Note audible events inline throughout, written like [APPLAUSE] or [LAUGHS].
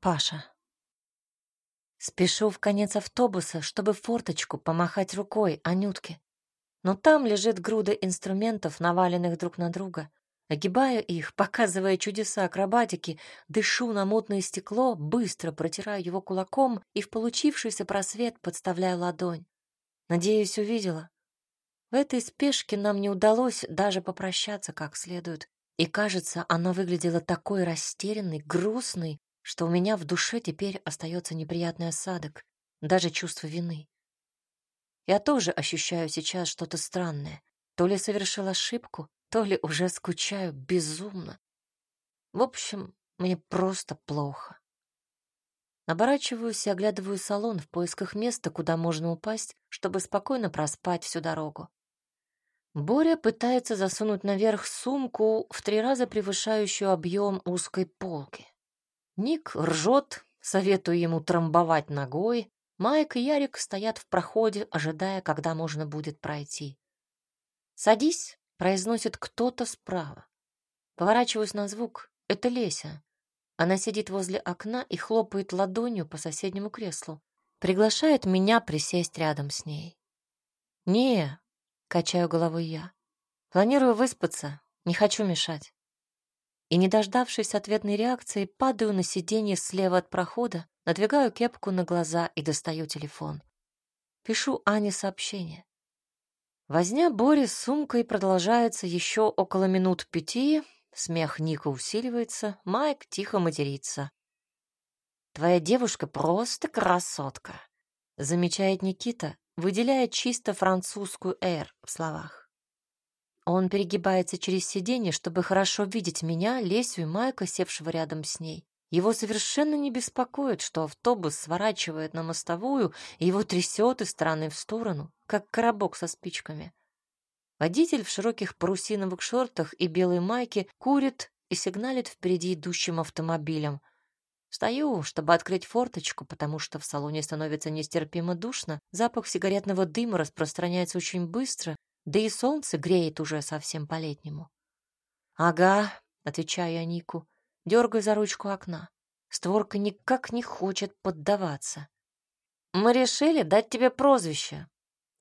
Паша. Спешу в конец автобуса, чтобы форточку помахать рукой Анютке. Но там лежит груда инструментов, наваленных друг на друга. Огибаю их, [LAUGHS] показывая чудеса акробатики, дышу на мутное стекло, быстро протираю его кулаком и в получившийся просвет подставляю ладонь. Надеюсь, увидела. В этой спешке нам не удалось даже попрощаться как следует. И, кажется, она выглядела такой растерянной, грустной, что у меня в душе теперь остается неприятный осадок, даже чувство вины. Я тоже ощущаю сейчас что-то странное. То ли совершил ошибку, то ли уже скучаю безумно. В общем, мне просто плохо. Оборачиваюсь и оглядываю салон в поисках места, куда можно упасть, чтобы спокойно проспать всю дорогу. Боря пытается засунуть наверх сумку в три раза превышающую объем узкой полки. Ник ржет, советую ему трамбовать ногой. Майк и Ярик стоят в проходе, ожидая, когда можно будет пройти. «Садись», — произносит кто-то справа. Поворачиваюсь на звук. Это Леся. Она сидит возле окна и хлопает ладонью по соседнему креслу. Приглашает меня присесть рядом с ней. «Не, Качаю головой я. Планирую выспаться, не хочу мешать. И, не дождавшись ответной реакции, падаю на сиденье слева от прохода, надвигаю кепку на глаза и достаю телефон. Пишу Ане сообщение. Возня Бори с сумкой продолжается еще около минут пяти, смех Ника усиливается, Майк тихо матерится. «Твоя девушка просто красотка», — замечает Никита, выделяя чисто французскую «р» в словах. Он перегибается через сиденье, чтобы хорошо видеть меня, Лесю и Майка, севшего рядом с ней. Его совершенно не беспокоит, что автобус сворачивает на мостовую, и его трясет из стороны в сторону, как коробок со спичками. Водитель в широких парусиновых шортах и белой майке курит и сигналит впереди идущим автомобилем. Встаю, чтобы открыть форточку, потому что в салоне становится нестерпимо душно, запах сигаретного дыма распространяется очень быстро, да и солнце греет уже совсем по-летнему. «Ага», — отвечаю я Нику, дергаю за ручку окна. Створка никак не хочет поддаваться. «Мы решили дать тебе прозвище».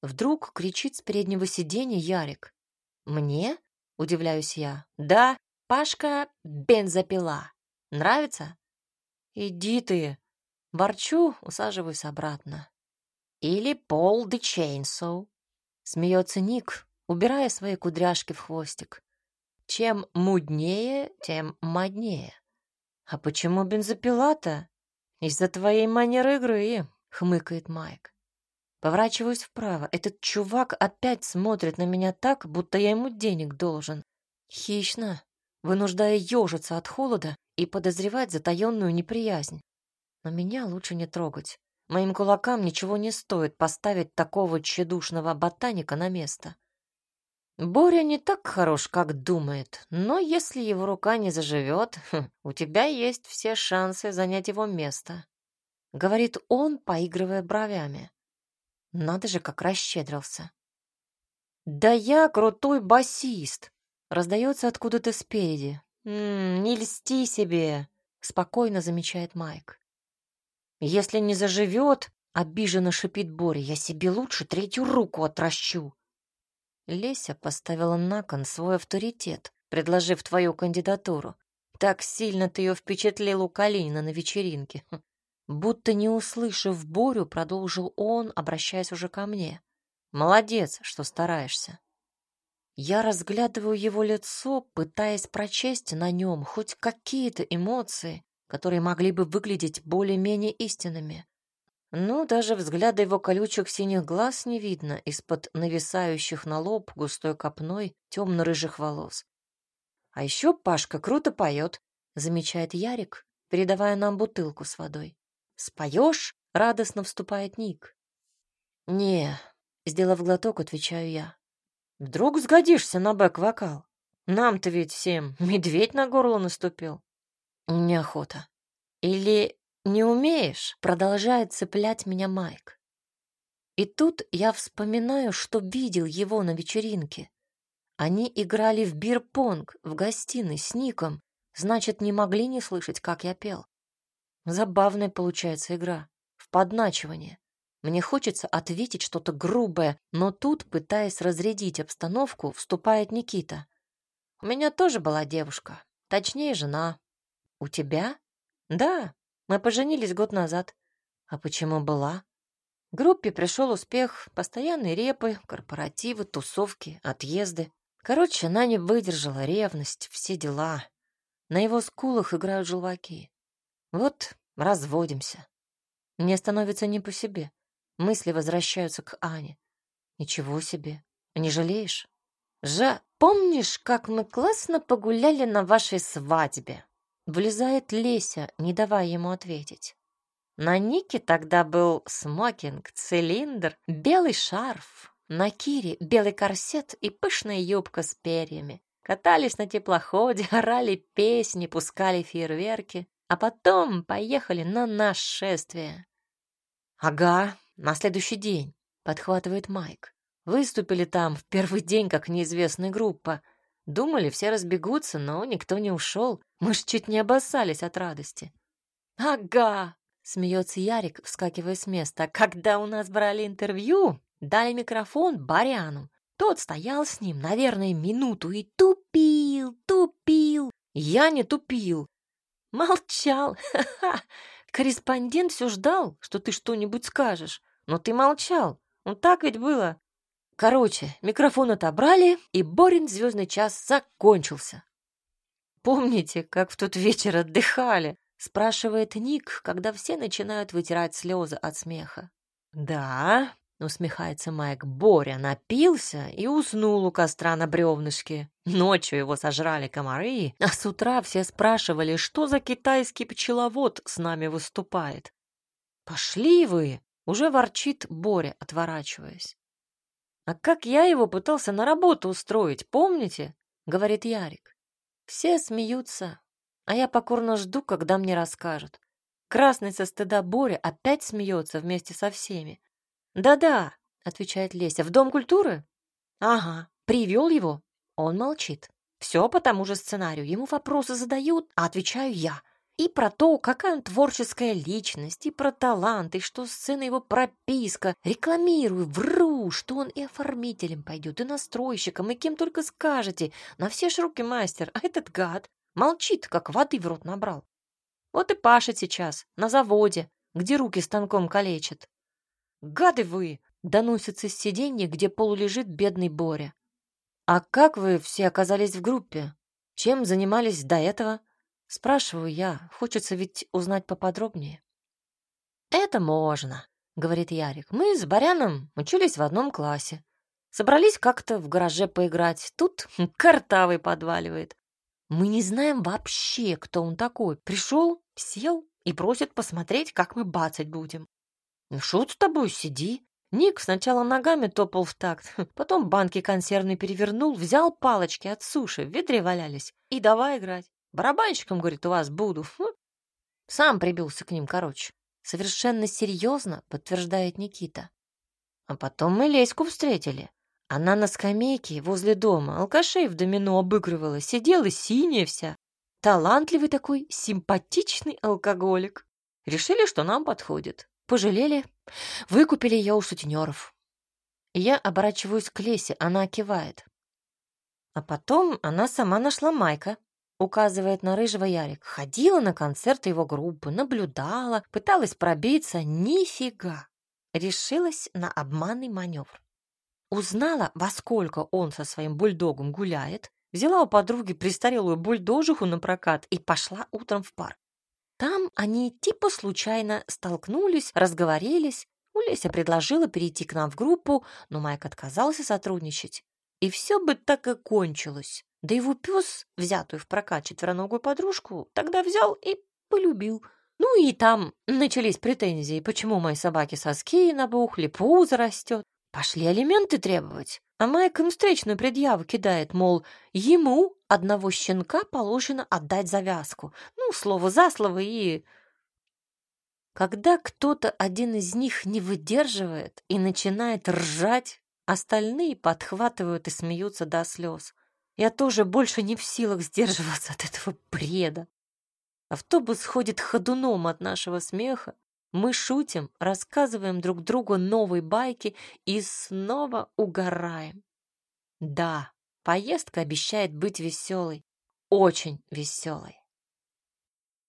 Вдруг кричит с переднего сиденья Ярик. «Мне?» — удивляюсь я. «Да, Пашка бензопила. Нравится?» «Иди ты!» Борчу, усаживаюсь обратно. «Или Пол де Чейнсоу», — смеется Ник, убирая свои кудряшки в хвостик. «Чем муднее, тем моднее». «А почему бензопила-то?» «Из-за твоей манеры игры», — хмыкает Майк. Поворачиваюсь вправо. Этот чувак опять смотрит на меня так, будто я ему денег должен. Хищно, вынуждая ежиться от холода и подозревать затаённую неприязнь. Но меня лучше не трогать. Моим кулакам ничего не стоит поставить такого тщедушного ботаника на место. Боря не так хорош, как думает, но если его рука не заживет, хм, у тебя есть все шансы занять его место. Говорит он, поигрывая бровями. Надо же, как расщедрился. «Да я крутой басист!» Раздается откуда-то спереди. «М -м, «Не льсти себе», — спокойно замечает Майк. «Если не заживет», — обиженно шипит Боря, «я себе лучше третью руку отращу». Леся поставила на кон свой авторитет, предложив твою кандидатуру. Так сильно ты ее впечатлил у Калинина на вечеринке. Хм. Будто не услышав Борю, продолжил он, обращаясь уже ко мне. «Молодец, что стараешься. Я разглядываю его лицо, пытаясь прочесть на нем хоть какие-то эмоции, которые могли бы выглядеть более-менее истинными. Но даже взгляда его колючих синих глаз не видно из-под нависающих на лоб густой копной темно-рыжих волос. А еще Пашка круто поет, замечает Ярик, передавая нам бутылку с водой. «Споешь?» — радостно вступает Ник. «Не», — сделав глоток, отвечаю я. Вдруг сгодишься на бэк-вокал? Нам-то ведь всем медведь на горло наступил. Неохота. Или не умеешь? Продолжает цеплять меня Майк. И тут я вспоминаю, что видел его на вечеринке. Они играли в бирпонг в гостиной с Ником, значит, не могли не слышать, как я пел. Забавная получается игра. В подначивание. Мне хочется ответить что-то грубое, но тут, пытаясь разрядить обстановку, вступает Никита. У меня тоже была девушка, точнее, жена. У тебя? Да, мы поженились год назад. А почему была? Группе пришел успех, постоянные репы, корпоративы, тусовки, отъезды. Короче, она не выдержала ревность, все дела. На его скулах играют желваки. Вот разводимся. Мне становится не по себе. Мысли возвращаются к Ане. Ничего себе. Не жалеешь? Жа, помнишь, как мы классно погуляли на вашей свадьбе? Влезает Леся, не давая ему ответить. На Нике тогда был смокинг, цилиндр, белый шарф. На Кире белый корсет и пышная юбка с перьями. Катались на теплоходе, [LAUGHS] орали песни, пускали фейерверки, а потом поехали на нашествие. «Ага, на следующий день», — подхватывает Майк. «Выступили там в первый день как неизвестная группа. Думали, все разбегутся, но никто не ушел. Мы ж чуть не обоссались от радости». «Ага», Смеется Ярик, вскакивая с места. Когда у нас брали интервью, дали микрофон Баряну. Тот стоял с ним, наверное, минуту и тупил, тупил. Я не тупил. Молчал. Корреспондент все ждал, что ты что-нибудь скажешь. Но ты молчал. Ну так ведь было. Короче, микрофон отобрали, и Борин звездный час закончился. Помните, как в тот вечер отдыхали? спрашивает Ник, когда все начинают вытирать слезы от смеха. Да, усмехается Майк. Боря напился и уснул у костра на бревнышке. Ночью его сожрали комары, а с утра все спрашивали, что за китайский пчеловод с нами выступает. Пошли вы, уже ворчит Боря, отворачиваясь. А как я его пытался на работу устроить, помните? говорит Ярик. Все смеются, а я покорно жду, когда мне расскажут. Красный со стыда Боря опять смеется вместе со всеми. «Да-да», — отвечает Леся, — «в Дом культуры?» «Ага, привел его». Он молчит. Все по тому же сценарию. Ему вопросы задают, а отвечаю я. И про то, какая он творческая личность, и про талант, и что сцена его прописка. Рекламирую, вру, что он и оформителем пойдет, и настройщиком, и кем только скажете. На все руки мастер, а этот гад Молчит, как воды в рот набрал. Вот и пашет сейчас, на заводе, где руки станком калечат. «Гады вы!» — доносится с сиденья, где полулежит бедный Боря. «А как вы все оказались в группе? Чем занимались до этого?» Спрашиваю я, хочется ведь узнать поподробнее. «Это можно», — говорит Ярик. «Мы с Баряном учились в одном классе. Собрались как-то в гараже поиграть. Тут [LAUGHS] картавый подваливает. Мы не знаем вообще, кто он такой. Пришел, сел и просит посмотреть, как мы бацать будем. Ну, шут с тобой, сиди. Ник сначала ногами топал в такт, [LAUGHS] потом банки консервные перевернул, взял палочки от суши, в ведре валялись, и давай играть. Барабанщиком, говорит, у вас буду. Сам прибился к ним, короче. Совершенно серьезно, подтверждает Никита. А потом мы Леську встретили. Она на скамейке возле дома алкашей в домино обыгрывала, сидела синяя вся. Талантливый такой, симпатичный алкоголик. Решили, что нам подходит. Пожалели, выкупили ее у сутенеров. Я оборачиваюсь к Лесе, она кивает. А потом она сама нашла Майка, указывает на рыжего Ярик. Ходила на концерты его группы, наблюдала, пыталась пробиться. Нифига! Решилась на обманный маневр. Узнала, во сколько он со своим бульдогом гуляет, взяла у подруги престарелую бульдожиху на прокат и пошла утром в парк. Там они типа случайно столкнулись, разговорились. Улеся предложила перейти к нам в группу, но Майк отказался сотрудничать. И все бы так и кончилось. Да его пес, взятую в прокат четвероногую подружку, тогда взял и полюбил. Ну и там начались претензии, почему мои собаки соски набухли, пузо растет. Пошли алименты требовать. А Майк им встречную предъяву кидает, мол, ему одного щенка положено отдать завязку. Ну, слово за слово и... Когда кто-то один из них не выдерживает и начинает ржать, остальные подхватывают и смеются до слез. Я тоже больше не в силах сдерживаться от этого бреда. Автобус ходит ходуном от нашего смеха. Мы шутим, рассказываем друг другу новые байки и снова угораем. Да, поездка обещает быть веселой, очень веселой.